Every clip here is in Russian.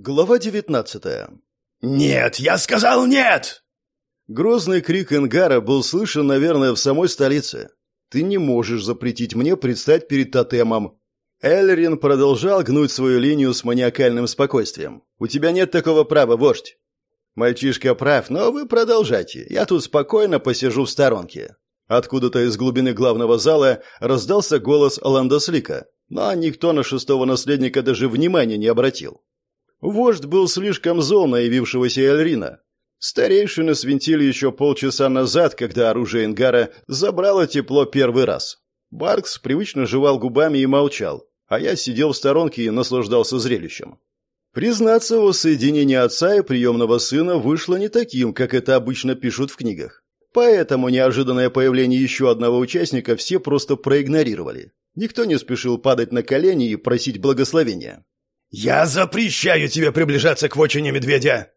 Глава 19 «Нет, я сказал нет!» Грозный крик Ингара был слышен, наверное, в самой столице. «Ты не можешь запретить мне предстать перед тотемом». Эльрин продолжал гнуть свою линию с маниакальным спокойствием. «У тебя нет такого права, вождь». «Мальчишка прав, но вы продолжайте. Я тут спокойно посижу в сторонке». Откуда-то из глубины главного зала раздался голос Ландослика, но никто на шестого наследника даже внимания не обратил. Вождь был слишком зол на явившегося Эльрина. Старейшины свинтили еще полчаса назад, когда оружие Ингара забрало тепло первый раз. Баркс привычно жевал губами и молчал, а я сидел в сторонке и наслаждался зрелищем. Признаться, воссоединение отца и приемного сына вышло не таким, как это обычно пишут в книгах. Поэтому неожиданное появление еще одного участника все просто проигнорировали. Никто не спешил падать на колени и просить благословения. «Я запрещаю тебе приближаться к вотчине медведя!»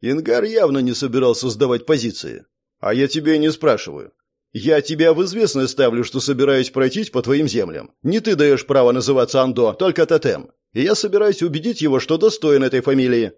Ингар явно не собирался сдавать позиции. «А я тебя и не спрашиваю. Я тебя в известность ставлю, что собираюсь пройтись по твоим землям. Не ты даешь право называться Андо, только Тотем. И я собираюсь убедить его, что достоин этой фамилии».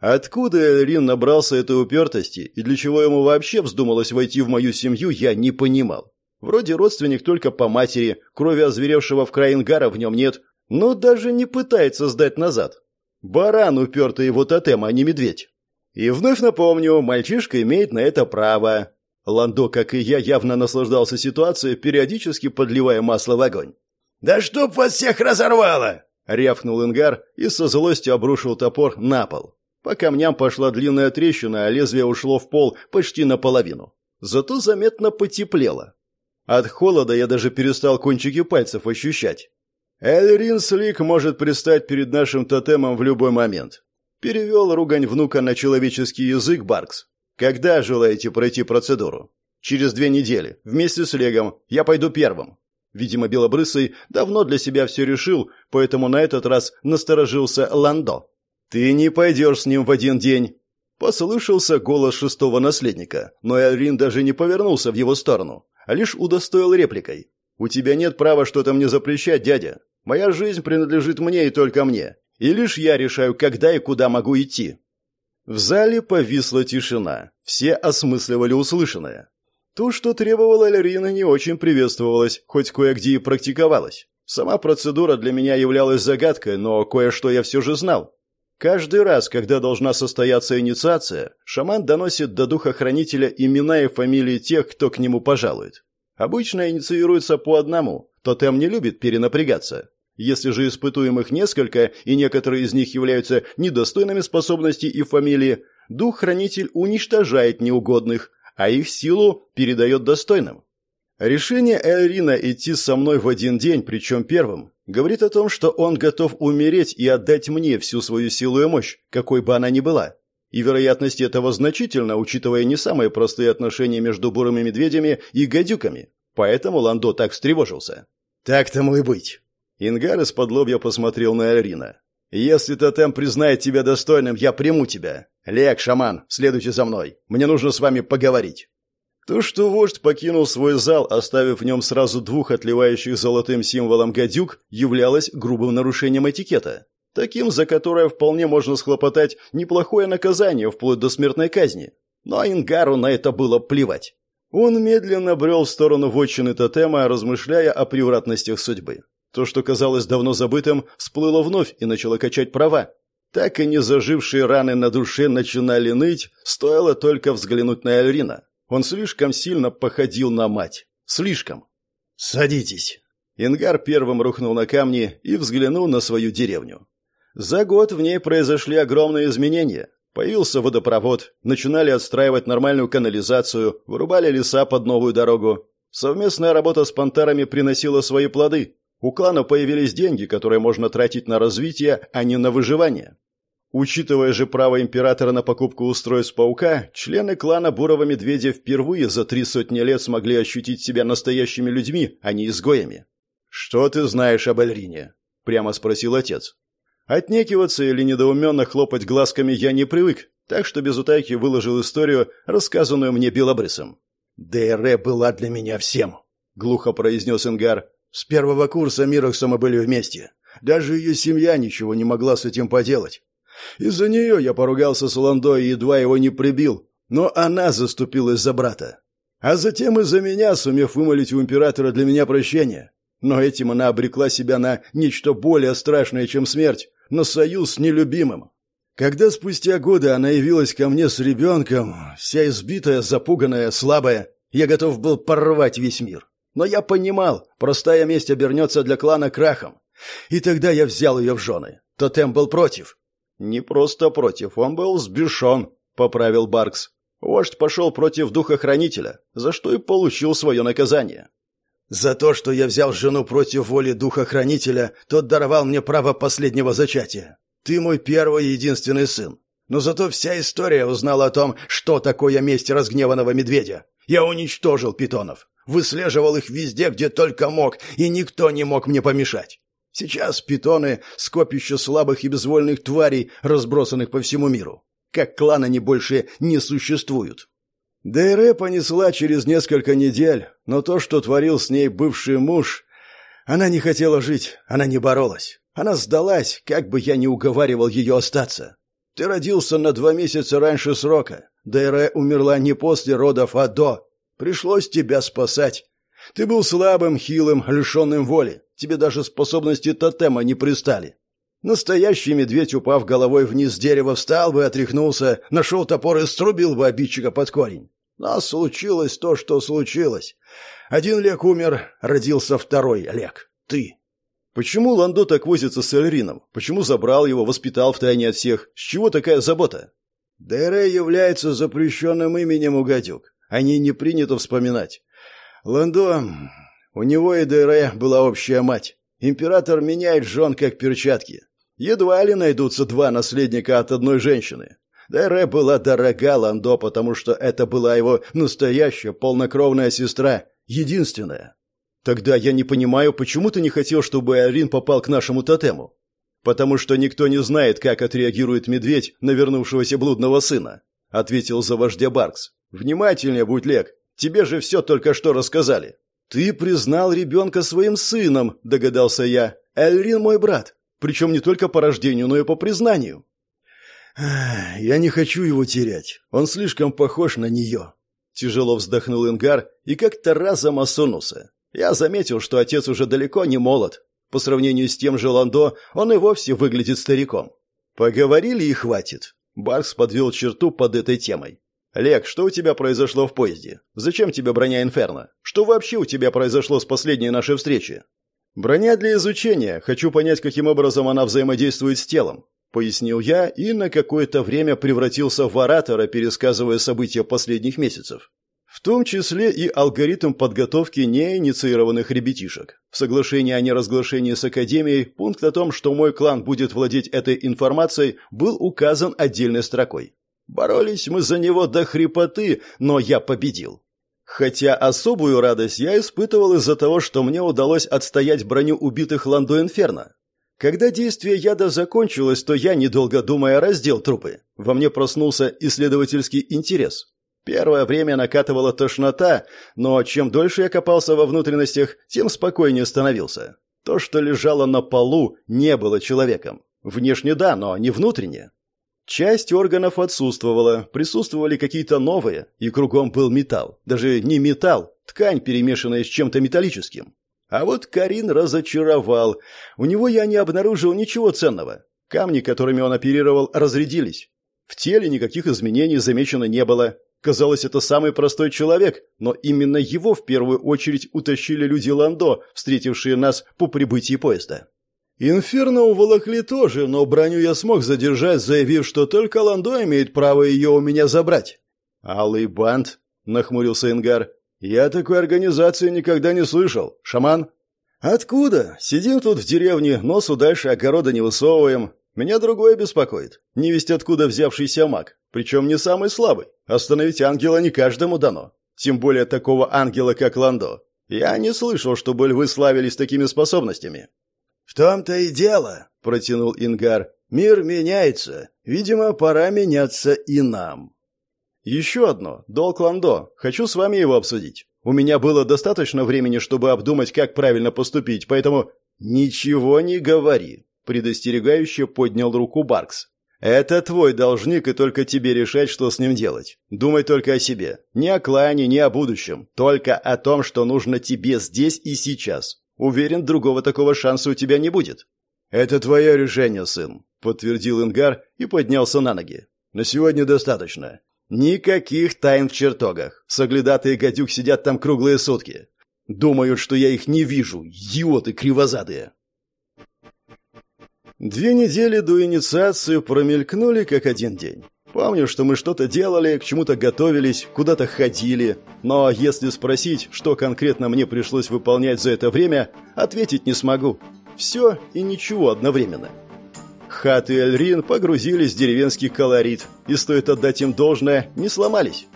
Откуда Эльрин набрался этой упертости и для чего ему вообще вздумалось войти в мою семью, я не понимал. Вроде родственник только по матери, крови озверевшего в край Ингара в нем нет, но даже не пытается сдать назад. Баран упертый его тотем, а не медведь. И вновь напомню, мальчишка имеет на это право. Ландо, как и я, явно наслаждался ситуацией, периодически подливая масло в огонь. «Да чтоб вас всех разорвало!» — рявкнул Ингар и со злостью обрушил топор на пол. По камням пошла длинная трещина, а лезвие ушло в пол почти наполовину. Зато заметно потеплело. От холода я даже перестал кончики пальцев ощущать. Эльрин Слик может предстать перед нашим тотемом в любой момент. Перевел ругань внука на человеческий язык Баркс. Когда желаете пройти процедуру? Через две недели. Вместе с Легом. Я пойду первым. Видимо, Белобрысый давно для себя все решил, поэтому на этот раз насторожился Ландо. «Ты не пойдешь с ним в один день!» Послышался голос шестого наследника, но Эльрин даже не повернулся в его сторону, а лишь удостоил репликой. «У тебя нет права что-то мне запрещать, дядя. Моя жизнь принадлежит мне и только мне. И лишь я решаю, когда и куда могу идти». В зале повисла тишина. Все осмысливали услышанное. То, что требовала Лерина, не очень приветствовалось, хоть кое-где и практиковалось. Сама процедура для меня являлась загадкой, но кое-что я все же знал. Каждый раз, когда должна состояться инициация, шаман доносит до духа-хранителя имена и фамилии тех, кто к нему пожалует. Обычно инициируется по одному, тотем не любит перенапрягаться. Если же испытуемых несколько, и некоторые из них являются недостойными способностей и фамилии, дух-хранитель уничтожает неугодных, а их силу передает достойным. Решение Эльрина идти со мной в один день, причем первым, говорит о том, что он готов умереть и отдать мне всю свою силу и мощь, какой бы она ни была. И вероятность этого значительна, учитывая не самые простые отношения между бурыми медведями и гадюками. Поэтому Ландо так встревожился. «Так тому и быть». Ингар из-под лобья посмотрел на Эльрина. «Если тотем признает тебя достойным, я приму тебя. Лек, шаман, следуйте за мной. Мне нужно с вами поговорить». То, что вождь покинул свой зал, оставив в нем сразу двух отливающих золотым символом гадюк, являлось грубым нарушением этикета таким, за которое вполне можно схлопотать неплохое наказание вплоть до смертной казни. Но Ингару на это было плевать. Он медленно брел в сторону вотчины тотема, размышляя о превратностях судьбы. То, что казалось давно забытым, всплыло вновь и начало качать права. Так и не зажившие раны на душе начинали ныть, стоило только взглянуть на Эльрина. Он слишком сильно походил на мать. Слишком. «Садитесь». Ингар первым рухнул на камни и взглянул на свою деревню. За год в ней произошли огромные изменения. Появился водопровод, начинали отстраивать нормальную канализацию, вырубали леса под новую дорогу. Совместная работа с пантарами приносила свои плоды. У клана появились деньги, которые можно тратить на развитие, а не на выживание. Учитывая же право императора на покупку устройств паука, члены клана Бурого Медведя впервые за три сотни лет смогли ощутить себя настоящими людьми, а не изгоями. «Что ты знаешь об Эльрине?» – прямо спросил отец. Отнекиваться или недоуменно хлопать глазками я не привык, так что без утайки выложил историю, рассказанную мне белобрысом. «Дейре была для меня всем», — глухо произнес Ингар. «С первого курса Мирокса мы были вместе. Даже ее семья ничего не могла с этим поделать. Из-за нее я поругался с Ландо и едва его не прибил, но она заступилась за брата. А затем из-за меня, сумев вымолить у императора для меня прощение. Но этим она обрекла себя на нечто более страшное, чем смерть, на союз с нелюбимым. Когда спустя годы она явилась ко мне с ребенком, вся избитая, запуганная, слабая, я готов был порвать весь мир. Но я понимал, простая месть обернется для клана крахом. И тогда я взял ее в жены. Тотем был против. Не просто против, он был сбешен, поправил Баркс. Вождь пошел против духохранителя, за что и получил свое наказание. За то, что я взял жену против воли духохранителя, тот даровал мне право последнего зачатия. Ты мой первый и единственный сын. Но зато вся история узнала о том, что такое месть разгневанного медведя. Я уничтожил питонов, выслеживал их везде, где только мог, и никто не мог мне помешать. Сейчас питоны — скопище слабых и безвольных тварей, разбросанных по всему миру. Как клан они больше не существуют. Дейре понесла через несколько недель, но то, что творил с ней бывший муж... Она не хотела жить, она не боролась. Она сдалась, как бы я ни уговаривал ее остаться. Ты родился на два месяца раньше срока. Дейре умерла не после родов, а до. Пришлось тебя спасать. Ты был слабым, хилым, лишенным воли. Тебе даже способности тотема не пристали. Настоящий медведь, упав головой вниз с дерева, встал бы, отряхнулся, нашел топор и струбил бы обидчика под корень. Но случилось то, что случилось. Один Лек умер, родился второй Лек. Ты. Почему Ландо так возится с Эльрином? Почему забрал его, воспитал втайне от всех? С чего такая забота? Дейре является запрещенным именем у гадюк. О не принято вспоминать. Ландо... У него и Дейре была общая мать. Император меняет жен как перчатки. Едва ли найдутся два наследника от одной женщины. Дэре была дорога Ландо, потому что это была его настоящая полнокровная сестра, единственная. Тогда я не понимаю, почему ты не хотел, чтобы Арин попал к нашему тотему? Потому что никто не знает, как отреагирует медведь на вернувшегося блудного сына, ответил за вождя Баркс. Внимательнее будь, Лек. Тебе же все только что рассказали. «Ты признал ребенка своим сыном», — догадался я. «Эльрин мой брат. Причем не только по рождению, но и по признанию». «Я не хочу его терять. Он слишком похож на нее». Тяжело вздохнул Ингар и как-то разом осунулся. Я заметил, что отец уже далеко не молод. По сравнению с тем же Ландо, он и вовсе выглядит стариком. Поговорили и хватит. Баркс подвел черту под этой темой. «Лек, что у тебя произошло в поезде? Зачем тебе броня Инферно? Что вообще у тебя произошло с последней нашей встречи?» «Броня для изучения. Хочу понять, каким образом она взаимодействует с телом», — пояснил я и на какое-то время превратился в оратора, пересказывая события последних месяцев. В том числе и алгоритм подготовки неинициированных ребятишек. В соглашении о неразглашении с Академией пункт о том, что мой клан будет владеть этой информацией, был указан отдельной строкой. Боролись мы за него до хрипоты, но я победил. Хотя особую радость я испытывал из-за того, что мне удалось отстоять броню убитых Ландо Инферно. Когда действие яда закончилось, то я, недолго думая, раздел трупы. Во мне проснулся исследовательский интерес. Первое время накатывала тошнота, но чем дольше я копался во внутренностях, тем спокойнее становился. То, что лежало на полу, не было человеком. Внешне да, но не внутренне. Часть органов отсутствовала, присутствовали какие-то новые, и кругом был металл. Даже не металл, ткань, перемешанная с чем-то металлическим. А вот Карин разочаровал. У него я не обнаружил ничего ценного. Камни, которыми он оперировал, разрядились. В теле никаких изменений замечено не было. Казалось, это самый простой человек, но именно его в первую очередь утащили люди Ландо, встретившие нас по прибытии поезда. Инферно уволокли тоже, но броню я смог задержать, заявив, что только Ландо имеет право ее у меня забрать. «Алый банд?» — нахмурился Ингар. «Я такой организации никогда не слышал. Шаман?» «Откуда? Сидим тут в деревне, носу дальше огорода не высовываем. Меня другое беспокоит. Не весть откуда взявшийся маг. Причем не самый слабый. Остановить ангела не каждому дано. Тем более такого ангела, как Ландо. Я не слышал, чтобы львы славились такими способностями. «В том-то и дело», — протянул Ингар. «Мир меняется. Видимо, пора меняться и нам». «Еще одно. Долг Ландо. Хочу с вами его обсудить. У меня было достаточно времени, чтобы обдумать, как правильно поступить, поэтому...» «Ничего не говори», — предостерегающе поднял руку Баркс. Это твой должник, и только тебе решать, что с ним делать. Думай только о себе. Не о клане, не о будущем. Только о том, что нужно тебе здесь и сейчас. Уверен, другого такого шанса у тебя не будет. Это твое решение, сын, подтвердил Ингар и поднялся на ноги. На сегодня достаточно. Никаких тайн в чертогах. Соглядатые гадюк сидят там круглые сутки. Думают, что я их не вижу. Идиоты кривозадые. Две недели до инициации промелькнули как один день. Помню, что мы что-то делали, к чему-то готовились, куда-то ходили. Но если спросить, что конкретно мне пришлось выполнять за это время, ответить не смогу. Все и ничего одновременно. Хат и Эльрин погрузились в деревенский колорит, и стоит отдать им должное, не сломались.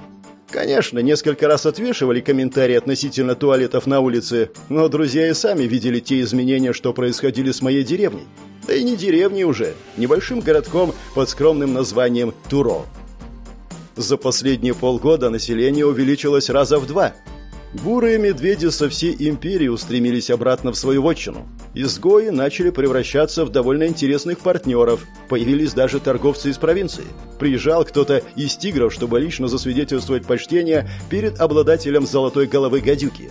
Конечно, несколько раз отвешивали комментарии относительно туалетов на улице, но друзья и сами видели те изменения, что происходили с моей деревней. Да и не деревней уже, небольшим городком под скромным названием Туро. За последние полгода население увеличилось раза в два – Бурые медведи со всей империи устремились обратно в свою вотчину. Изгои начали превращаться в довольно интересных партнеров. Появились даже торговцы из провинции. Приезжал кто-то из тигров, чтобы лично засвидетельствовать почтение перед обладателем золотой головы гадюки.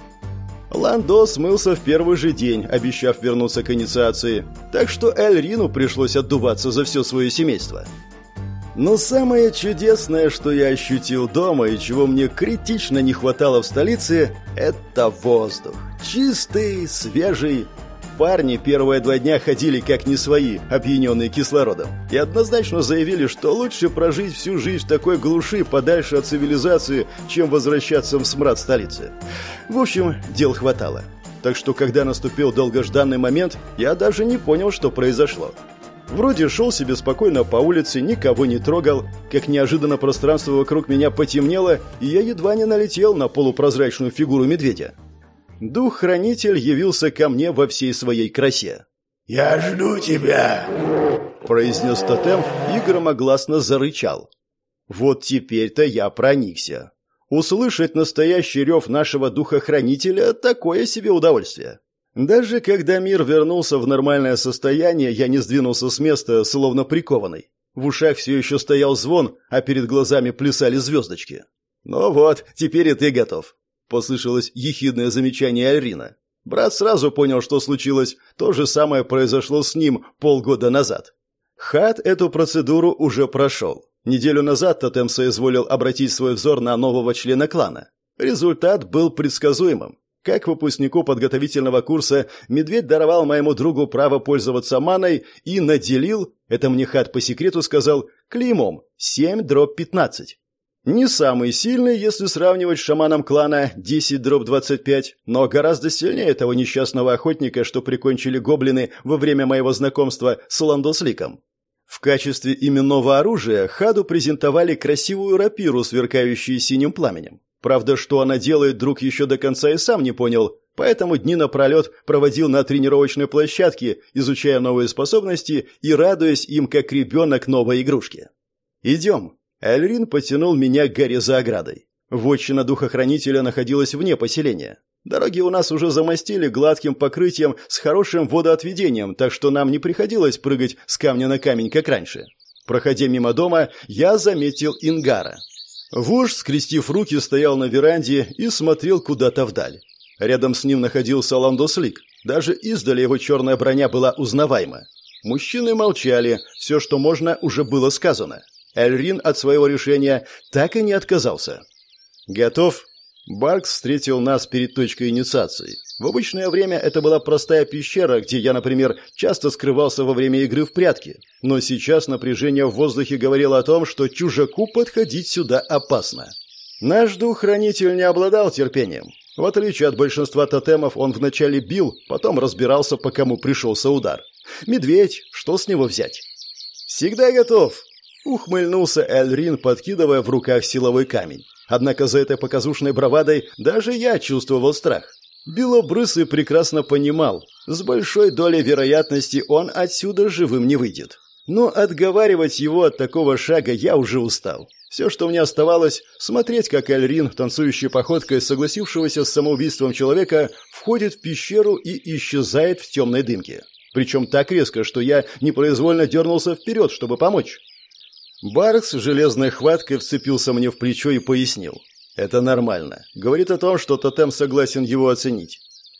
Ландо смылся в первый же день, обещав вернуться к инициации. Так что Эльрину пришлось отдуваться за все свое семейство. Но самое чудесное, что я ощутил дома и чего мне критично не хватало в столице, это воздух. Чистый, свежий. Парни первые два дня ходили как не свои, опьяненные кислородом, и однозначно заявили, что лучше прожить всю жизнь в такой глуши подальше от цивилизации, чем возвращаться в смрад столицы. В общем, дел хватало. Так что, когда наступил долгожданный момент, я даже не понял, что произошло. Вроде шел себе спокойно по улице, никого не трогал, как неожиданно пространство вокруг меня потемнело, и я едва не налетел на полупрозрачную фигуру медведя. Дух-хранитель явился ко мне во всей своей красе. «Я жду тебя!» – произнес тотем и громогласно зарычал. Вот теперь-то я проникся. Услышать настоящий рев нашего духа-хранителя – такое себе удовольствие. Даже когда мир вернулся в нормальное состояние, я не сдвинулся с места, словно прикованный. В ушах все еще стоял звон, а перед глазами плясали звездочки. «Ну вот, теперь и ты готов», — послышалось ехидное замечание Альрина. Брат сразу понял, что случилось. То же самое произошло с ним полгода назад. Хат эту процедуру уже прошел. Неделю назад Тотем соизволил обратить свой взор на нового члена клана. Результат был предсказуемым. Как выпускнику подготовительного курса медведь даровал моему другу право пользоваться маной и наделил, это мне хат по секрету сказал, клеймом 7 дробь 15. Не самый сильный, если сравнивать с шаманом клана 10 дробь 25, но гораздо сильнее этого несчастного охотника, что прикончили гоблины во время моего знакомства с Ландосликом. В качестве именного оружия Хаду презентовали красивую рапиру, сверкающую синим пламенем. Правда, что она делает, друг еще до конца и сам не понял, поэтому дни напролет проводил на тренировочной площадке, изучая новые способности и радуясь им, как ребенок новой игрушки. «Идем». Эльрин потянул меня к горе за оградой. Вотчина духохранителя находилась вне поселения. Дороги у нас уже замостили гладким покрытием с хорошим водоотведением, так что нам не приходилось прыгать с камня на камень, как раньше. Проходя мимо дома, я заметил Ингара. Вождь, скрестив руки, стоял на веранде и смотрел куда-то вдаль. Рядом с ним находился Ландослик. Даже издали его черная броня была узнаваема. Мужчины молчали, все, что можно, уже было сказано. Эльрин от своего решения так и не отказался. «Готов?» Баркс встретил нас перед точкой инициации. В обычное время это была простая пещера, где я, например, часто скрывался во время игры в прятки. Но сейчас напряжение в воздухе говорило о том, что чужаку подходить сюда опасно. Наш дух-хранитель не обладал терпением. В отличие от большинства тотемов, он вначале бил, потом разбирался, по кому пришелся удар. Медведь, что с него взять? «Всегда готов!» — ухмыльнулся Эльрин, подкидывая в руках силовой камень. Однако за этой показушной бравадой даже я чувствовал страх. Белобрысый прекрасно понимал, с большой долей вероятности он отсюда живым не выйдет. Но отговаривать его от такого шага я уже устал. Все, что мне оставалось, смотреть, как Эльрин, танцующей походкой согласившегося с самоубийством человека, входит в пещеру и исчезает в темной дымке. Причем так резко, что я непроизвольно дернулся вперед, чтобы помочь. Баркс железной хваткой вцепился мне в плечо и пояснил. «Это нормально. Говорит о том, что тотем согласен его оценить.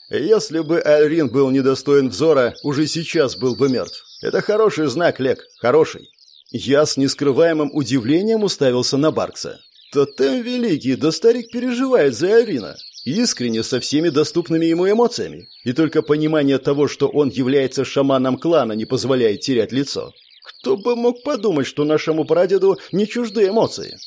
Если бы Альрин был недостоин взора, уже сейчас был бы мертв. Это хороший знак, Лек, хороший». Я с нескрываемым удивлением уставился на Баркса. «Тотем великий, да старик переживает за Альрина. Искренне, со всеми доступными ему эмоциями. И только понимание того, что он является шаманом клана, не позволяет терять лицо. Кто бы мог подумать, что нашему прадеду не чужды эмоции?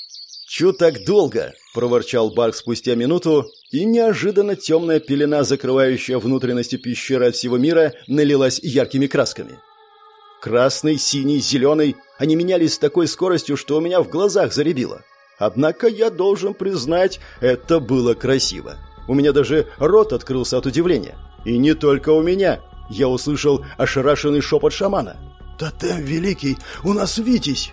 «Чё так долго?» – проворчал Барк спустя минуту, и неожиданно темная пелена, закрывающая внутренности пещеры от всего мира, налилась яркими красками. Красный, синий, зеленый – они менялись с такой скоростью, что у меня в глазах заребило. Однако я должен признать, это было красиво. У меня даже рот открылся от удивления. И не только у меня. Я услышал ошарашенный шепот шамана. «Тотем великий, у нас Витязь!»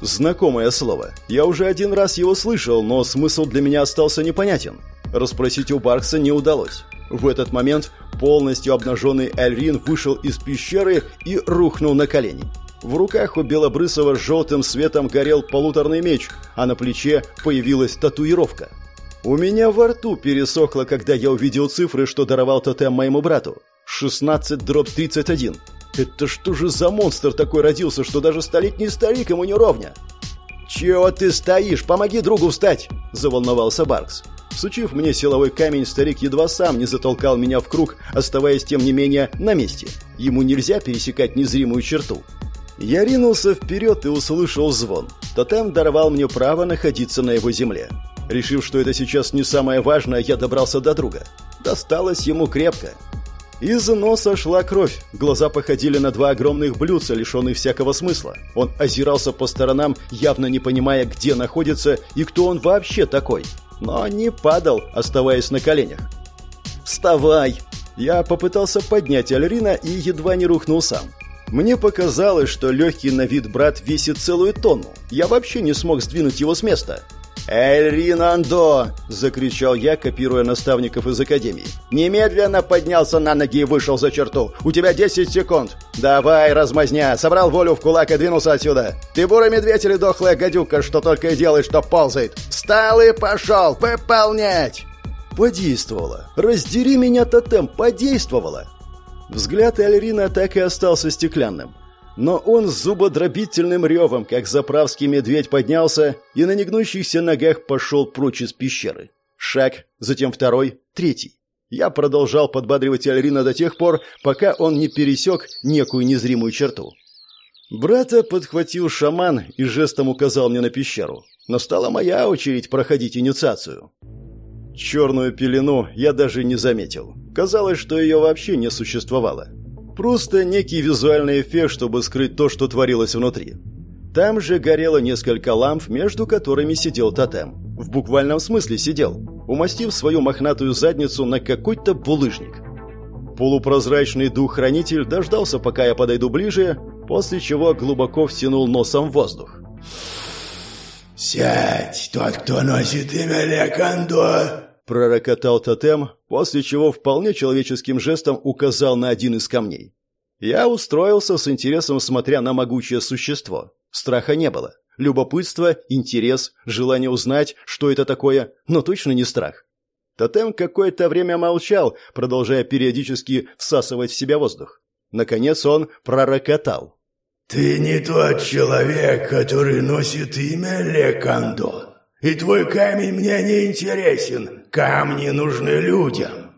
Знакомое слово. Я уже один раз его слышал, но смысл для меня остался непонятен. Расспросить у Баркса не удалось. В этот момент полностью обнаженный Эльрин вышел из пещеры и рухнул на колени. В руках у Белобрысова желтым светом горел полуторный меч, а на плече появилась татуировка. У меня во рту пересохло, когда я увидел цифры, что даровал тотем моему брату. 16 дробь 31. Это что же за монстр такой родился, что даже столетний старик ему не ровня? «Чего ты стоишь? Помоги другу встать!» – заволновался Баркс. Сучив мне силовой камень, старик едва сам не затолкал меня в круг, оставаясь тем не менее на месте. Ему нельзя пересекать незримую черту. Я ринулся вперед и услышал звон. Тотем даровал мне право находиться на его земле. Решив, что это сейчас не самое важное, я добрался до друга. Досталось ему крепко. Из носа шла кровь, глаза походили на два огромных блюдца, лишенных всякого смысла. Он озирался по сторонам, явно не понимая, где находится и кто он вообще такой. Но не падал, оставаясь на коленях. «Вставай!» Я попытался поднять Альрина и едва не рухнул сам. Мне показалось, что легкий на вид брат весит целую тонну. Я вообще не смог сдвинуть его с места. «Эль закричал я, копируя наставников из Академии. «Немедленно поднялся на ноги и вышел за черту! У тебя 10 секунд! Давай, размазня! Собрал волю в кулак и двинулся отсюда! Ты бурый медведь или дохлая гадюка, что только и делает, что ползает! Встал и пошел! Выполнять!» Подействовало. «Раздери меня, тотем!» Подействовало! Взгляд Эльрина так и остался стеклянным. Но он с зубодробительным ревом, как заправский медведь, поднялся и на негнущихся ногах пошел прочь из пещеры. Шаг, затем второй, третий. Я продолжал подбадривать Альрина до тех пор, пока он не пересек некую незримую черту. Брата подхватил шаман и жестом указал мне на пещеру. Настала моя очередь проходить инициацию. Черную пелену я даже не заметил. Казалось, что ее вообще не существовало. Просто некий визуальный эффект, чтобы скрыть то, что творилось внутри. Там же горело несколько ламп, между которыми сидел тотем. В буквальном смысле сидел, умастив свою мохнатую задницу на какой-то булыжник. Полупрозрачный дух-хранитель дождался, пока я подойду ближе, после чего глубоко втянул носом воздух. «Сядь, тот, кто носит имя Лекандо!» пророкотал тотем, после чего вполне человеческим жестом указал на один из камней. Я устроился с интересом, смотря на могучее существо. Страха не было. Любопытство, интерес, желание узнать, что это такое, но точно не страх. Тотем какое-то время молчал, продолжая периодически всасывать в себя воздух. Наконец он пророкотал. «Ты не тот человек, который носит имя Лекандо. И твой камень мне не интересен. Камни нужны людям.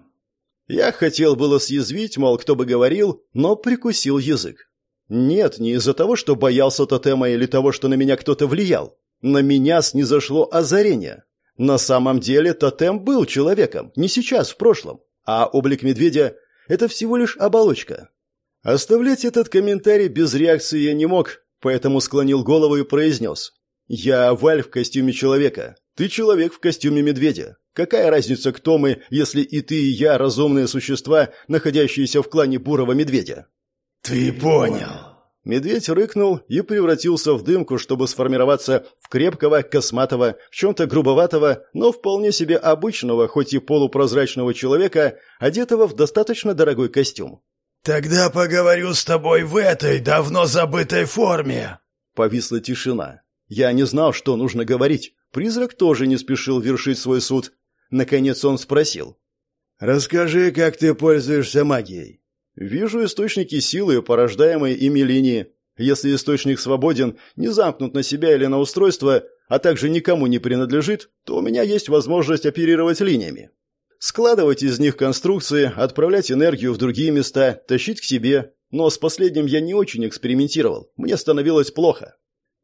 Я хотел было съязвить, мол, кто бы говорил, но прикусил язык. Нет, не из-за того, что боялся тотема или того, что на меня кто-то влиял. На меня снизошло озарение. На самом деле тотем был человеком, не сейчас, в прошлом. А облик медведя — это всего лишь оболочка. Оставлять этот комментарий без реакции я не мог, поэтому склонил голову и произнес. «Я Валь в костюме человека. Ты человек в костюме медведя. Какая разница, кто мы, если и ты, и я разумные существа, находящиеся в клане бурого медведя?» «Ты понял». Медведь рыкнул и превратился в дымку, чтобы сформироваться в крепкого, косматого, в чем-то грубоватого, но вполне себе обычного, хоть и полупрозрачного человека, одетого в достаточно дорогой костюм. «Тогда поговорю с тобой в этой давно забытой форме», Повисла тишина. Я не знал, что нужно говорить. Призрак тоже не спешил вершить свой суд. Наконец он спросил. «Расскажи, как ты пользуешься магией». «Вижу источники силы, порождаемые ими линии. Если источник свободен, не замкнут на себя или на устройство, а также никому не принадлежит, то у меня есть возможность оперировать линиями. Складывать из них конструкции, отправлять энергию в другие места, тащить к себе. Но с последним я не очень экспериментировал. Мне становилось плохо.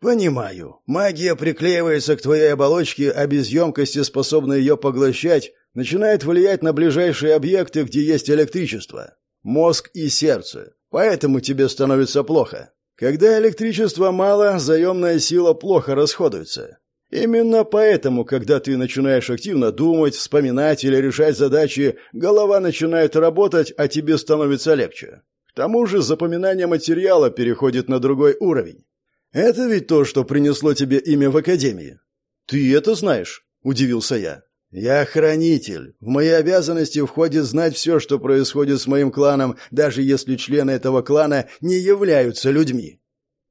«Понимаю. Магия приклеивается к твоей оболочке, а без емкости, способна ее поглощать, начинает влиять на ближайшие объекты, где есть электричество. Мозг и сердце. Поэтому тебе становится плохо. Когда электричества мало, заемная сила плохо расходуется. Именно поэтому, когда ты начинаешь активно думать, вспоминать или решать задачи, голова начинает работать, а тебе становится легче. К тому же запоминание материала переходит на другой уровень. Это ведь то, что принесло тебе имя в академии. Ты это знаешь? удивился я. Я хранитель. В мои обязанности входит знать все, что происходит с моим кланом, даже если члены этого клана не являются людьми.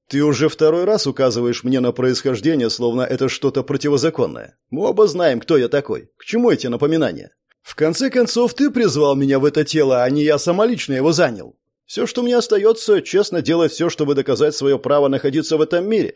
Ты уже второй раз указываешь мне на происхождение, словно это что-то противозаконное. Мы оба знаем, кто я такой. К чему эти напоминания? В конце концов, ты призвал меня в это тело, а не я самолично его занял. Все, что мне остается, честно делать все, чтобы доказать свое право находиться в этом мире.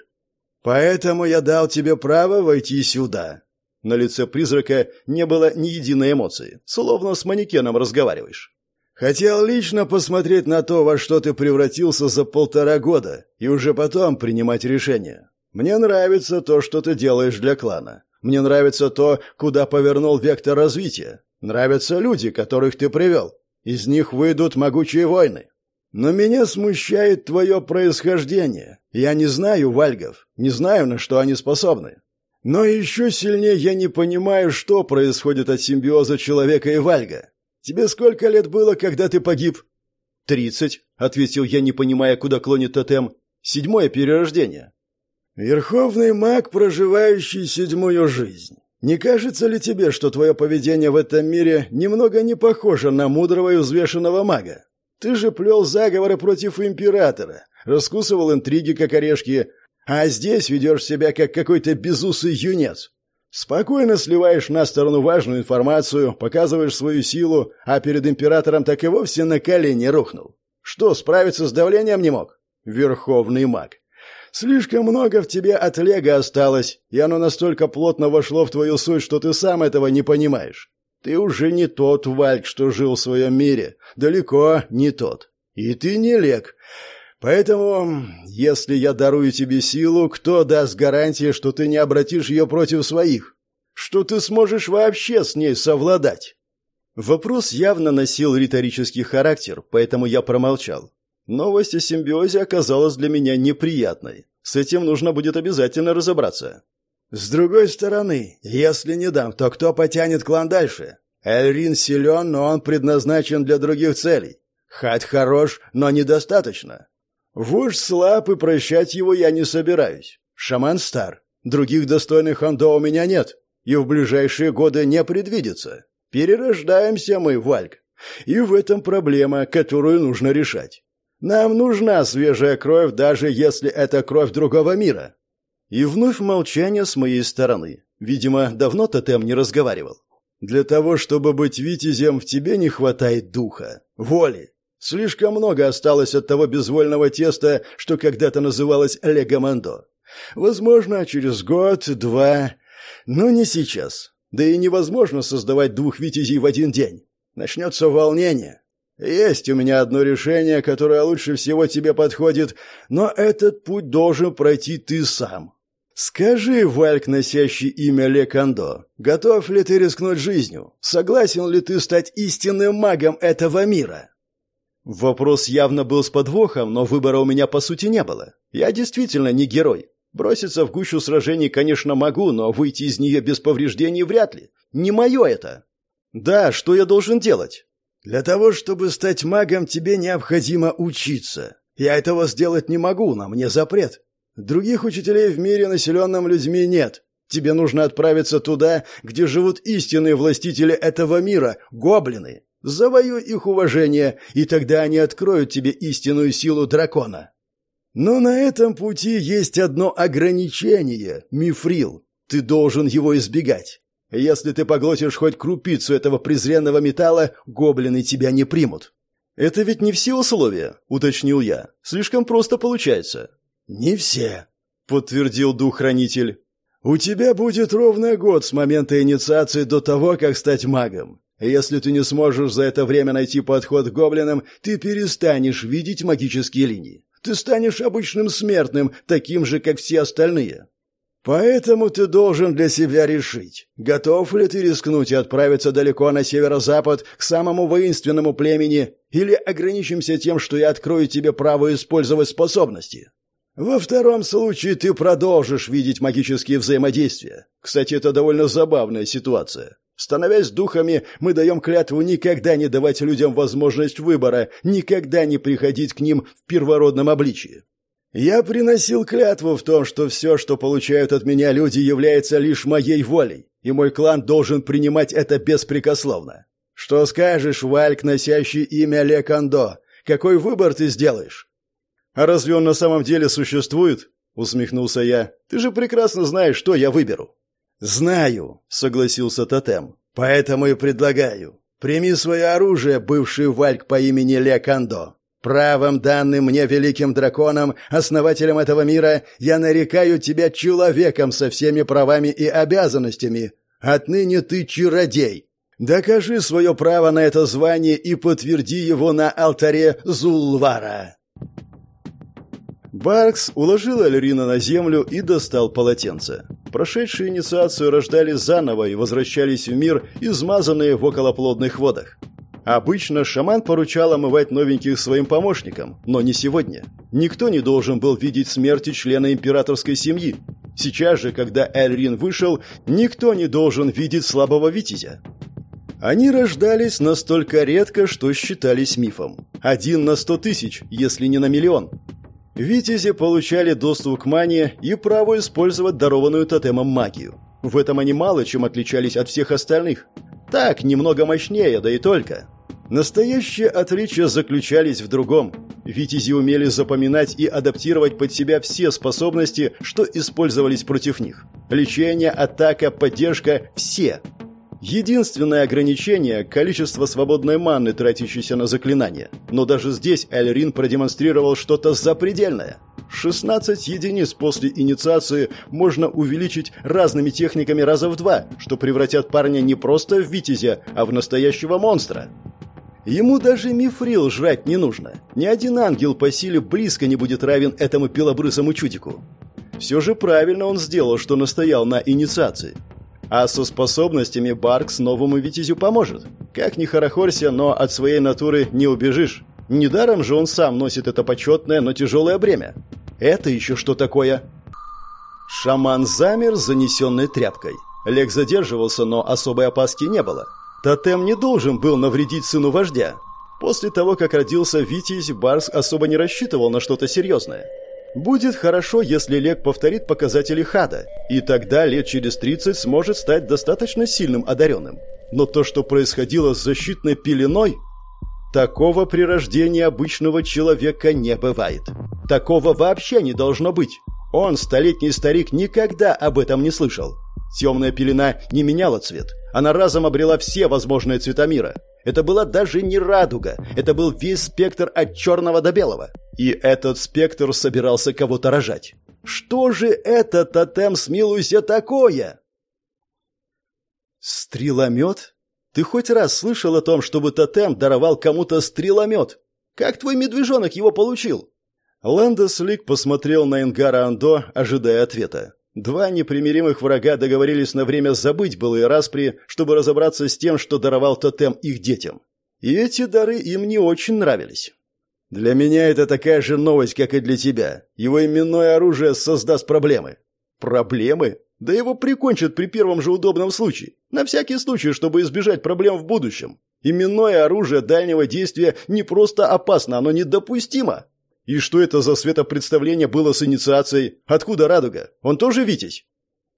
Поэтому я дал тебе право войти сюда. На лице призрака не было ни единой эмоции, словно с манекеном разговариваешь. Хотел лично посмотреть на то, во что ты превратился за полтора года, и уже потом принимать решение. Мне нравится то, что ты делаешь для клана. Мне нравится то, куда повернул вектор развития. Нравятся люди, которых ты привел. Из них выйдут могучие войны. Но меня смущает твое происхождение. Я не знаю вальгов, не знаю, на что они способны. Но еще сильнее я не понимаю, что происходит от симбиоза человека и вальга. Тебе сколько лет было, когда ты погиб? «Тридцать», — ответил я, не понимая, куда клонит тотем. «Седьмое перерождение». «Верховный маг, проживающий седьмую жизнь. Не кажется ли тебе, что твое поведение в этом мире немного не похоже на мудрого и взвешенного мага? Ты же плел заговоры против императора, раскусывал интриги, как орешки, а здесь ведешь себя, как какой-то безусый юнец. Спокойно сливаешь на сторону важную информацию, показываешь свою силу, а перед императором так и вовсе на колени рухнул. Что, справиться с давлением не мог? Верховный маг. Слишком много в тебе от лего осталось, и оно настолько плотно вошло в твою суть, что ты сам этого не понимаешь. Ты уже не тот Вальк, что жил в своем мире. Далеко не тот. И ты не Лек. Поэтому, если я дарую тебе силу, кто даст гарантии, что ты не обратишь ее против своих? Что ты сможешь вообще с ней совладать? Вопрос явно носил риторический характер, поэтому я промолчал. Новость о симбиозе оказалась для меня неприятной. С этим нужно будет обязательно разобраться. С другой стороны, если не дам, то кто потянет клан дальше? Эльрин силен, но он предназначен для других целей. Хат хорош, но недостаточно. Вождь слаб, и прощать его я не собираюсь. Шаман стар. Других достойных Хондо у меня нет, и в ближайшие годы не предвидится. Перерождаемся мы, Вальк. И в этом проблема, которую нужно решать. Нам нужна свежая кровь, даже если это кровь другого мира. И вновь молчание с моей стороны. Видимо, давно тотем не разговаривал. Для того, чтобы быть витязем, в тебе не хватает духа, воли. Слишком много осталось от того безвольного теста, что когда-то называлось легомандо. Возможно, через год, два, но не сейчас. Да и невозможно создавать двух витязей в один день. Начнется волнение. Есть у меня одно решение, которое лучше всего тебе подходит, но этот путь должен пройти ты сам. «Скажи, Вальк, носящий имя Лекандо, готов ли ты рискнуть жизнью? Согласен ли ты стать истинным магом этого мира?» Вопрос явно был с подвохом, но выбора у меня по сути не было. Я действительно не герой. Броситься в гущу сражений, конечно, могу, но выйти из нее без повреждений вряд ли. Не мое это. Да, что я должен делать? Для того, чтобы стать магом, тебе необходимо учиться. Я этого сделать не могу, на мне запрет. Других учителей в мире, населенном людьми, нет. Тебе нужно отправиться туда, где живут истинные властители этого мира, гоблины. Завоюй их уважение, и тогда они откроют тебе истинную силу дракона. Но на этом пути есть одно ограничение, мифрил. Ты должен его избегать. Если ты поглотишь хоть крупицу этого презренного металла, гоблины тебя не примут. Это ведь не все условия, уточнил я. Слишком просто получается. Не все, подтвердил дух-хранитель. У тебя будет ровно год с момента инициации до того, как стать магом. Если ты не сможешь за это время найти подход к гоблинам, ты перестанешь видеть магические линии. Ты станешь обычным смертным, таким же, как все остальные. Поэтому ты должен для себя решить, готов ли ты рискнуть и отправиться далеко на северо-запад к самому воинственному племени, или ограничимся тем, что я открою тебе право использовать способности. Во втором случае ты продолжишь видеть магические взаимодействия. Кстати, это довольно забавная ситуация. Становясь духами, мы даем клятву никогда не давать людям возможность выбора, никогда не приходить к ним в первородном обличии. Я приносил клятву в том, что все, что получают от меня люди, является лишь моей волей, и мой клан должен принимать это беспрекословно. Что скажешь, Вальк, носящий имя Лекандо? Какой выбор ты сделаешь? А разве он на самом деле существует? усмехнулся я. Ты же прекрасно знаешь, что я выберу. Знаю, согласился Тотем. Поэтому и предлагаю. Прими свое оружие, бывший Вальк по имени Лекандо. Правом данным мне великим драконом, основателем этого мира, я нарекаю тебя человеком со всеми правами и обязанностями. Отныне ты чародей. Докажи свое право на это звание и подтверди его на алтаре Зулвара. Баркс уложил Альрина на землю и достал полотенце. Прошедшие инициацию рождали заново и возвращались в мир, измазанные в околоплодных водах. Обычно шаман поручал омывать новеньких своим помощникам, но не сегодня. Никто не должен был видеть смерти члена императорской семьи. Сейчас же, когда Эльрин вышел, никто не должен видеть слабого витязя. Они рождались настолько редко, что считались мифом. Один на сто тысяч, если не на миллион. Витязи получали доступ к мане и право использовать дарованную тотемом магию. В этом они мало чем отличались от всех остальных. Так, немного мощнее, да и только. Настоящие отличия заключались в другом. Витязи умели запоминать и адаптировать под себя все способности, что использовались против них. Лечение, атака, поддержка – все. Единственное ограничение – количество свободной маны, тратящейся на заклинания. Но даже здесь Эльрин продемонстрировал что-то запредельное. 16 единиц после инициации можно увеличить разными техниками раза в два, что превратят парня не просто в витязя, а в настоящего монстра. Ему даже мифрил жрать не нужно. Ни один ангел по силе близко не будет равен этому белобрысому чудику. Все же правильно он сделал, что настоял на инициации. А со способностями Баркс новому витязю поможет. Как ни хорохорься, но от своей натуры не убежишь. Недаром же он сам носит это почетное, но тяжелое бремя. Это еще что такое? Шаман замер, занесенной тряпкой. Лек задерживался, но особой опаски не было. Тотем не должен был навредить сыну вождя. После того, как родился Витязь, Барс особо не рассчитывал на что-то серьезное. Будет хорошо, если Лек повторит показатели Хада, и тогда лет через 30 сможет стать достаточно сильным одаренным. Но то, что происходило с защитной пеленой, такого при рождении обычного человека не бывает. Такого вообще не должно быть. Он, столетний старик, никогда об этом не слышал. Темная пелена не меняла цвет. Она разом обрела все возможные цвета мира. Это была даже не радуга. Это был весь спектр от черного до белого. И этот спектр собирался кого-то рожать. Что же это, тотем, смилуйся, такое? Стреломет? Ты хоть раз слышал о том, чтобы тотем даровал кому-то стреломет? Как твой медвежонок его получил? Ландес Лик посмотрел на Ингара Андо, ожидая ответа. Два непримиримых врага договорились на время забыть былые распри, чтобы разобраться с тем, что даровал тотем их детям. И эти дары им не очень нравились. Для меня это такая же новость, как и для тебя. Его именное оружие создаст проблемы. Проблемы? Да его прикончат при первом же удобном случае. На всякий случай, чтобы избежать проблем в будущем. Именное оружие дальнего действия не просто опасно, оно недопустимо. И что это за светопредставление было с инициацией? Откуда радуга? Он тоже Витязь?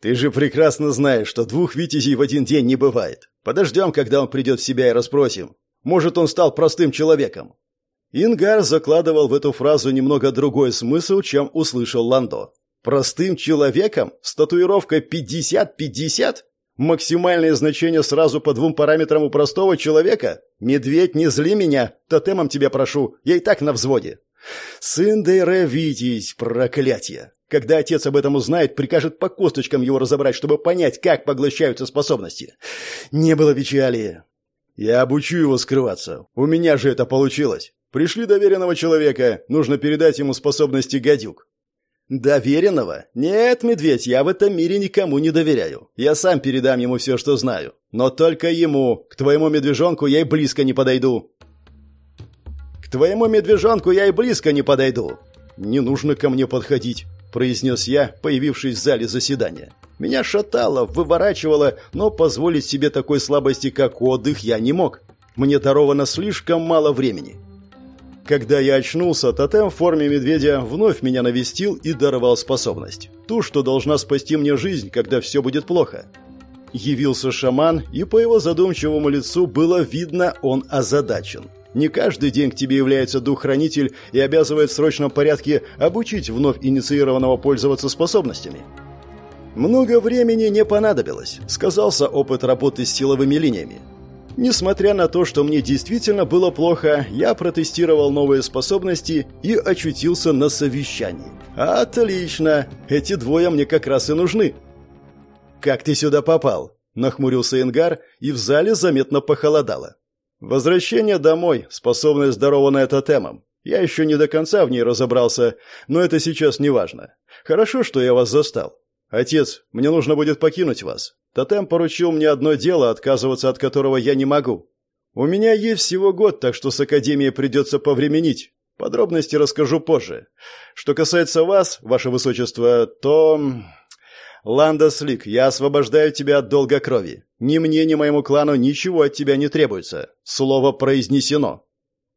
Ты же прекрасно знаешь, что двух Витязей в один день не бывает. Подождем, когда он придет в себя и расспросим. Может, он стал простым человеком. Ингар закладывал в эту фразу немного другой смысл, чем услышал Ландо. Простым человеком? С татуировкой 50-50? Максимальное значение сразу по двум параметрам у простого человека? Медведь, не зли меня, тотемом тебя прошу, я и так на взводе. Сын Дейре Витязь, проклятие. Когда отец об этом узнает, прикажет по косточкам его разобрать, чтобы понять, как поглощаются способности. Не было печали. Я обучу его скрываться. У меня же это получилось. Пришли доверенного человека, нужно передать ему способности гадюк. «Доверенного? Нет, медведь, я в этом мире никому не доверяю. Я сам передам ему все, что знаю. Но только ему. К твоему медвежонку я и близко не подойду». «К твоему медвежонку я и близко не подойду». «Не нужно ко мне подходить», — произнес я, появившись в зале заседания. Меня шатало, выворачивало, но позволить себе такой слабости, как отдых, я не мог. Мне даровано слишком мало времени. Когда я очнулся, тотем в форме медведя вновь меня навестил и даровал способность. Ту, что должна спасти мне жизнь, когда все будет плохо. Явился шаман, и по его задумчивому лицу было видно, он озадачен. Не каждый день к тебе является дух-хранитель и обязывает в срочном порядке обучить вновь инициированного пользоваться способностями. Много времени не понадобилось, сказался опыт работы с силовыми линиями. Несмотря на то, что мне действительно было плохо, я протестировал новые способности и очутился на совещании. Отлично! Эти двое мне как раз и нужны. Как ты сюда попал? Нахмурился Ингар, и в зале заметно похолодало. Возвращение домой, способность дарованная тотемом. Я еще не до конца в ней разобрался, но это сейчас не важно. Хорошо, что я вас застал. Отец, мне нужно будет покинуть вас. Тотем поручил мне одно дело, отказываться от которого я не могу. У меня есть всего год, так что с Академией придется повременить. Подробности расскажу позже. Что касается вас, ваше высочество, то... Ланда Слик, я освобождаю тебя от долга крови. Ни мне, ни моему клану ничего от тебя не требуется. Слово произнесено.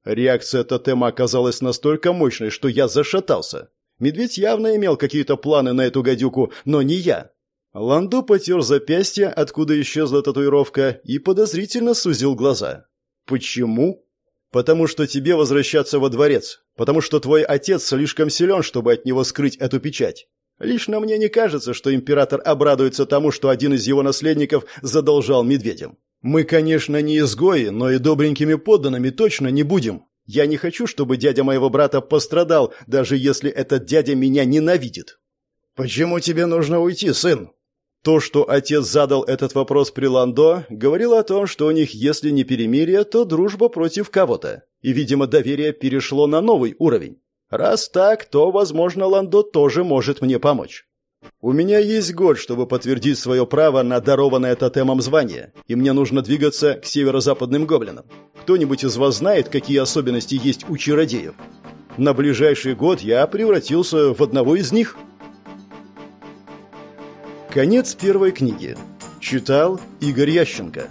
Реакция тотема оказалась настолько мощной, что я зашатался. Медведь явно имел какие-то планы на эту гадюку, но не я. Ландо потер запястье, откуда исчезла татуировка, и подозрительно сузил глаза. «Почему?» «Потому что тебе возвращаться во дворец. Потому что твой отец слишком силен, чтобы от него скрыть эту печать. Лично мне не кажется, что император обрадуется тому, что один из его наследников задолжал медведям. Мы, конечно, не изгои, но и добренькими подданными точно не будем. Я не хочу, чтобы дядя моего брата пострадал, даже если этот дядя меня ненавидит». «Почему тебе нужно уйти, сын?» То, что отец задал этот вопрос при Ландо, говорило о том, что у них, если не перемирие, то дружба против кого-то. И, видимо, доверие перешло на новый уровень. Раз так, то, возможно, Ландо тоже может мне помочь. У меня есть год, чтобы подтвердить свое право на дарованное тотемом звание, и мне нужно двигаться к северо-западным гоблинам. Кто-нибудь из вас знает, какие особенности есть у чародеев? На ближайший год я превратился в одного из них – Конец первой книги. Читал Игорь Ященко.